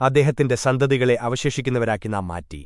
അദ്ദേഹത്തിന്റെ സന്തതികളെ അവശേഷിക്കുന്നവരാക്കി നാം മാറ്റി.